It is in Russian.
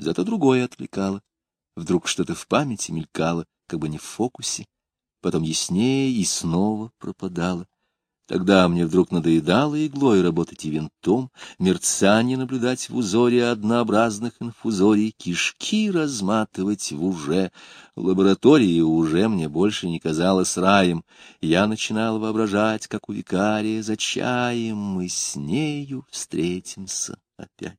зато другое отвлекало. Вдруг что-то в памяти мелькало, как бы не в фокусе, потом яснее и снова пропадало. Тогда мне вдруг надоедало иглой работать и винтом, мерцание наблюдать в узоре однообразных инфузорий, кишки разматывать в уже. Лаборатория уже мне больше не казалась раем. Я начинал воображать, как у викария за чаем мы с нею встретимся опять.